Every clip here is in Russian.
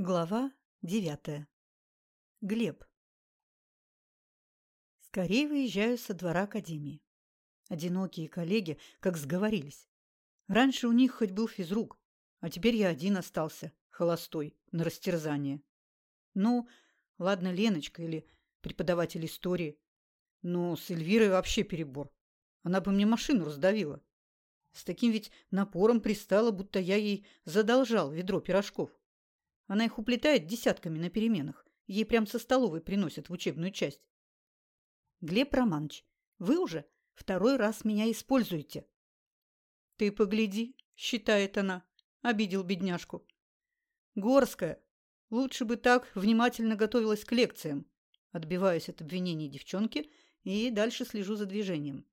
Глава девятая. Глеб. Скорее выезжаю со двора академии. Одинокие коллеги как сговорились. Раньше у них хоть был физрук, а теперь я один остался, холостой, на растерзание. Ну, ладно, Леночка или преподаватель истории. Но с Эльвирой вообще перебор. Она бы мне машину раздавила. С таким ведь напором пристала, будто я ей задолжал ведро пирожков. Она их уплетает десятками на переменах. Ей прям со столовой приносят в учебную часть. Глеб Романович, вы уже второй раз меня используете. Ты погляди, считает она, обидел бедняжку. Горская, лучше бы так внимательно готовилась к лекциям. Отбиваюсь от обвинений девчонки и дальше слежу за движением.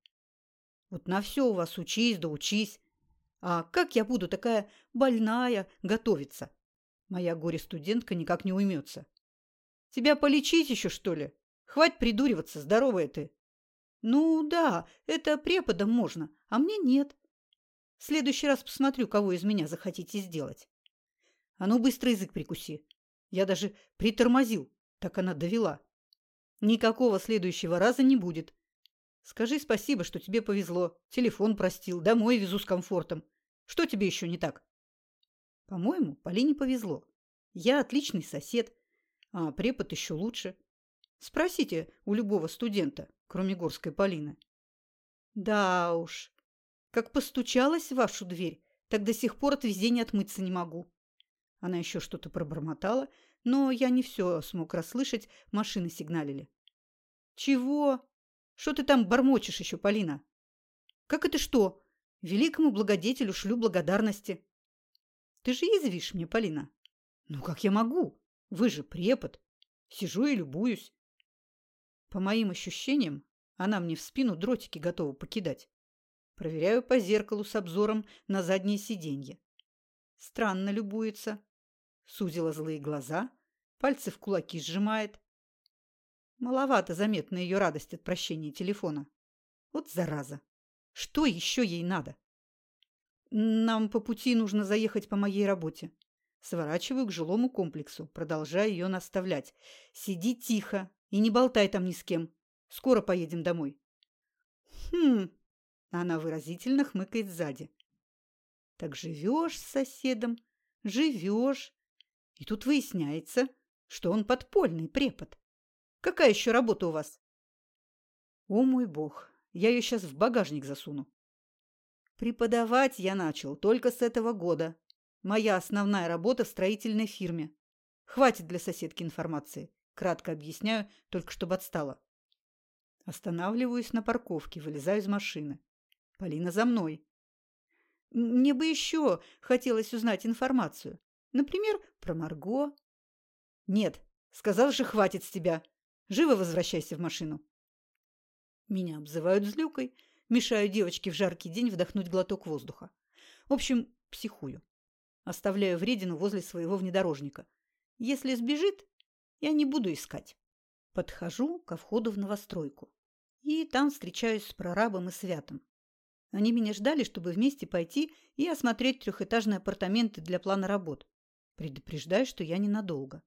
Вот на все у вас учись да учись. А как я буду такая больная готовиться? Моя горе-студентка никак не уймется. Тебя полечить еще, что ли? Хватит придуриваться, здоровая ты. Ну да, это преподам можно, а мне нет. В следующий раз посмотрю, кого из меня захотите сделать. А ну, быстро язык прикуси. Я даже притормозил, так она довела. Никакого следующего раза не будет. Скажи спасибо, что тебе повезло. Телефон простил, домой везу с комфортом. Что тебе еще не так? По-моему, Полине повезло. Я отличный сосед, а препод еще лучше. Спросите у любого студента, кроме Горской Полины. Да уж, как постучалась в вашу дверь, так до сих пор от везения отмыться не могу. Она еще что-то пробормотала, но я не все смог расслышать, машины сигналили. Чего? Что ты там бормочешь еще, Полина? Как это что? Великому благодетелю шлю благодарности. Ты же язвишь мне, Полина. Ну, как я могу? Вы же препод. Сижу и любуюсь. По моим ощущениям, она мне в спину дротики готова покидать. Проверяю по зеркалу с обзором на заднее сиденье. Странно любуется. Сузила злые глаза, пальцы в кулаки сжимает. Маловато заметна ее радость от прощения телефона. Вот зараза. Что еще ей надо? Нам по пути нужно заехать по моей работе. Сворачиваю к жилому комплексу, продолжая ее наставлять. Сиди тихо и не болтай там ни с кем. Скоро поедем домой. Хм, она выразительно хмыкает сзади. Так живешь с соседом, живешь. И тут выясняется, что он подпольный препод. Какая еще работа у вас? О мой бог, я ее сейчас в багажник засуну. Преподавать я начал только с этого года. Моя основная работа в строительной фирме. Хватит для соседки информации. Кратко объясняю, только чтобы отстала. Останавливаюсь на парковке, вылезаю из машины. Полина за мной. Мне бы еще хотелось узнать информацию. Например, про Марго. Нет, сказал же, хватит с тебя. Живо возвращайся в машину. Меня обзывают злюкой, Мешаю девочке в жаркий день вдохнуть глоток воздуха. В общем, психую. Оставляю вредину возле своего внедорожника. Если сбежит, я не буду искать. Подхожу ко входу в новостройку. И там встречаюсь с прорабом и святым. Они меня ждали, чтобы вместе пойти и осмотреть трехэтажные апартаменты для плана работ. Предупреждаю, что я ненадолго.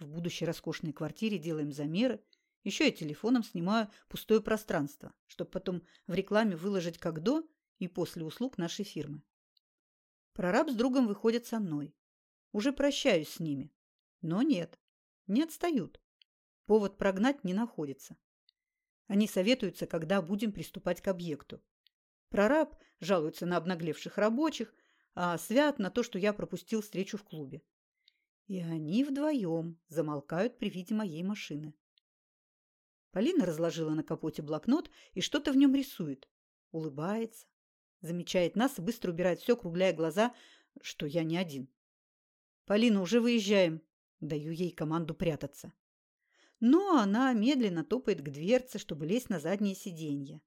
В будущей роскошной квартире делаем замеры – еще я телефоном снимаю пустое пространство, чтобы потом в рекламе выложить как до и после услуг нашей фирмы. Прораб с другом выходят со мной. Уже прощаюсь с ними. Но нет, не отстают. Повод прогнать не находится. Они советуются, когда будем приступать к объекту. Прораб жалуется на обнаглевших рабочих, а Свят на то, что я пропустил встречу в клубе. И они вдвоем замолкают при виде моей машины. Полина разложила на капоте блокнот и что-то в нем рисует. Улыбается, замечает нас и быстро убирает все, кругляя глаза, что я не один. «Полина, уже выезжаем!» Даю ей команду прятаться. Но она медленно топает к дверце, чтобы лезть на заднее сиденье.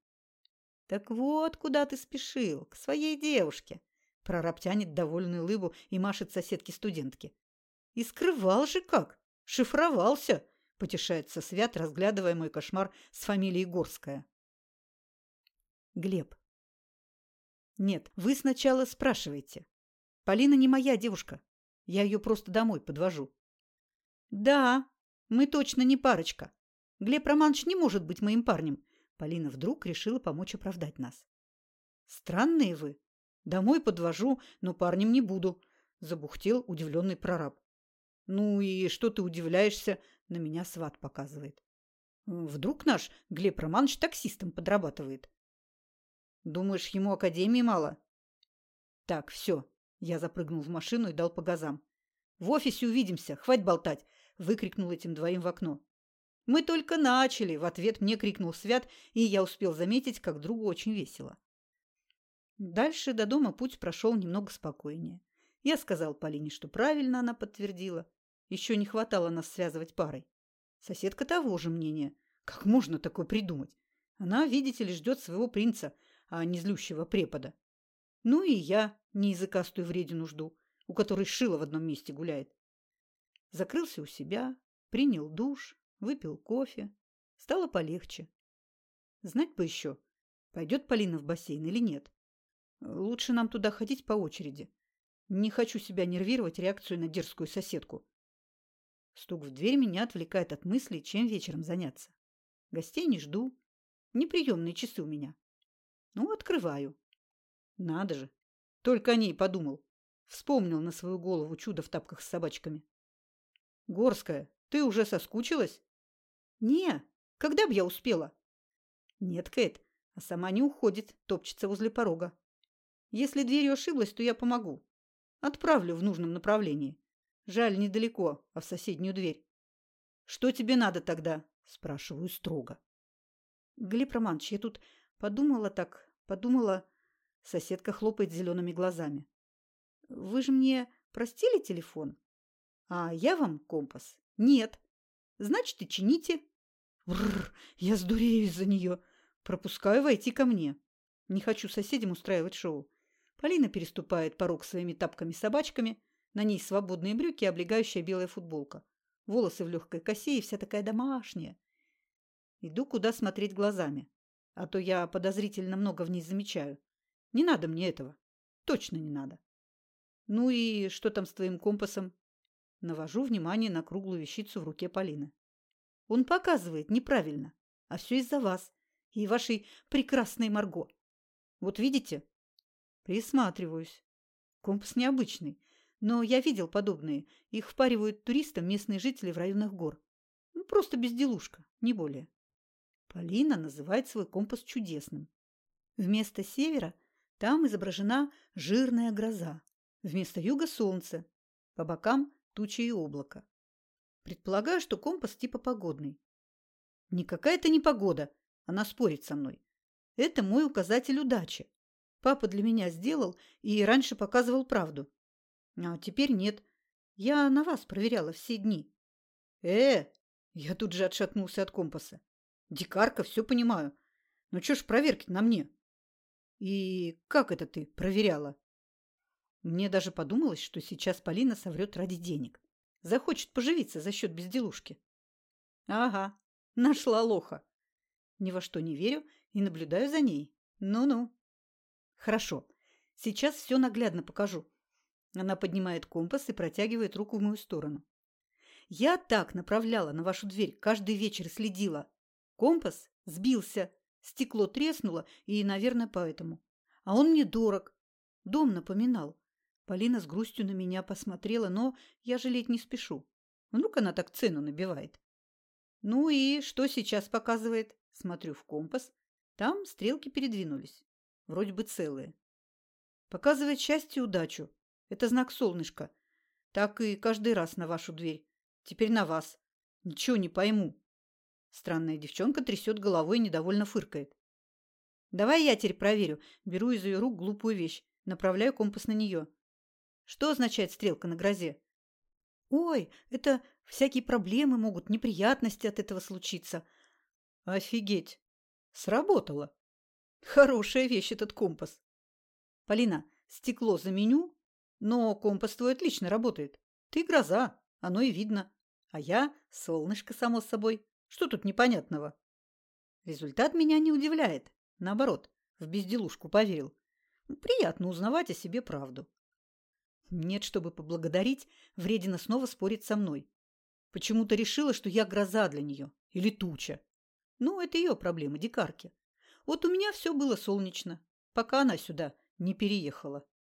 «Так вот, куда ты спешил? К своей девушке!» Прораб тянет довольную лыбу и машет соседке-студентке. «И скрывал же как! Шифровался!» Потешается Свят, разглядывая мой кошмар с фамилией Горская. Глеб. Нет, вы сначала спрашивайте. Полина не моя девушка. Я ее просто домой подвожу. Да, мы точно не парочка. Глеб Романович не может быть моим парнем. Полина вдруг решила помочь оправдать нас. Странные вы. Домой подвожу, но парнем не буду, забухтел удивленный прораб. Ну и что ты удивляешься? На меня сват показывает. Вдруг наш Глеб Романович таксистом подрабатывает? Думаешь, ему академии мало? Так, все. Я запрыгнул в машину и дал по газам. В офисе увидимся, хватит болтать, выкрикнул этим двоим в окно. Мы только начали, в ответ мне крикнул Свят, и я успел заметить, как другу очень весело. Дальше до дома путь прошел немного спокойнее. Я сказал Полине, что правильно она подтвердила. Еще не хватало нас связывать парой. Соседка того же мнения. Как можно такое придумать? Она, видите ли, ждет своего принца, а не злющего препода. Ну и я не языкастую вредину жду, у которой шило в одном месте гуляет. Закрылся у себя, принял душ, выпил кофе. Стало полегче. Знать бы еще, пойдет Полина в бассейн или нет. Лучше нам туда ходить по очереди. Не хочу себя нервировать реакцию на дерзкую соседку. Стук в дверь меня отвлекает от мыслей, чем вечером заняться. Гостей не жду. Неприемные часы у меня. Ну, открываю. Надо же. Только о ней подумал. Вспомнил на свою голову чудо в тапках с собачками. Горская, ты уже соскучилась? Не, когда б я успела? Нет, Кэт, а сама не уходит, топчется возле порога. Если дверью ошиблась, то я помогу. Отправлю в нужном направлении. Жаль, недалеко, а в соседнюю дверь. Что тебе надо тогда? Спрашиваю строго. Глеб Романович, я тут подумала так, подумала... Соседка хлопает зелеными глазами. Вы же мне простили телефон? А я вам компас? Нет. Значит, и чините. Бррр, я сдурею из-за нее. Пропускаю войти ко мне. Не хочу соседям устраивать шоу. Полина переступает порог своими тапками-собачками, на ней свободные брюки и облегающая белая футболка. Волосы в легкой косе и вся такая домашняя. Иду, куда смотреть глазами. А то я подозрительно много в ней замечаю. Не надо мне этого. Точно не надо. Ну и что там с твоим компасом? Навожу внимание на круглую вещицу в руке Полины. Он показывает неправильно. А все из-за вас и вашей прекрасной Марго. Вот видите? Присматриваюсь. Компас необычный. Но я видел подобные. Их впаривают туристам местные жители в районах гор. Ну, просто безделушка, не более. Полина называет свой компас чудесным. Вместо севера там изображена жирная гроза. Вместо юга – солнце. По бокам – тучи и облако. Предполагаю, что компас типа погодный. Никакая это не погода. Она спорит со мной. Это мой указатель удачи. Папа для меня сделал и раньше показывал правду. А теперь нет. Я на вас проверяла все дни. Э, я тут же отшатнулся от компаса. Дикарка, все понимаю. Но чё ж проверки на мне? И как это ты проверяла? Мне даже подумалось, что сейчас Полина соврет ради денег. Захочет поживиться за счет безделушки. Ага, нашла лоха. Ни во что не верю и наблюдаю за ней. Ну-ну. Хорошо, сейчас все наглядно покажу. Она поднимает компас и протягивает руку в мою сторону. Я так направляла на вашу дверь, каждый вечер следила. Компас сбился, стекло треснуло, и, наверное, поэтому. А он мне дорог. Дом напоминал. Полина с грустью на меня посмотрела, но я жалеть не спешу. Вдруг она так цену набивает. Ну и что сейчас показывает? Смотрю в компас. Там стрелки передвинулись. Вроде бы целые. Показывает счастье и удачу. Это знак солнышка. Так и каждый раз на вашу дверь. Теперь на вас. Ничего не пойму. Странная девчонка трясет головой и недовольно фыркает. Давай я теперь проверю. Беру из ее рук глупую вещь. Направляю компас на нее. Что означает стрелка на грозе? Ой, это всякие проблемы могут, неприятности от этого случиться. Офигеть. Сработало. Хорошая вещь этот компас. Полина, стекло заменю но компас твой отлично работает. Ты гроза, оно и видно. А я солнышко, само собой. Что тут непонятного? Результат меня не удивляет. Наоборот, в безделушку поверил. Приятно узнавать о себе правду. Нет, чтобы поблагодарить, вредина снова спорит со мной. Почему-то решила, что я гроза для нее. Или туча. Ну, это ее проблема, дикарки. Вот у меня все было солнечно, пока она сюда не переехала.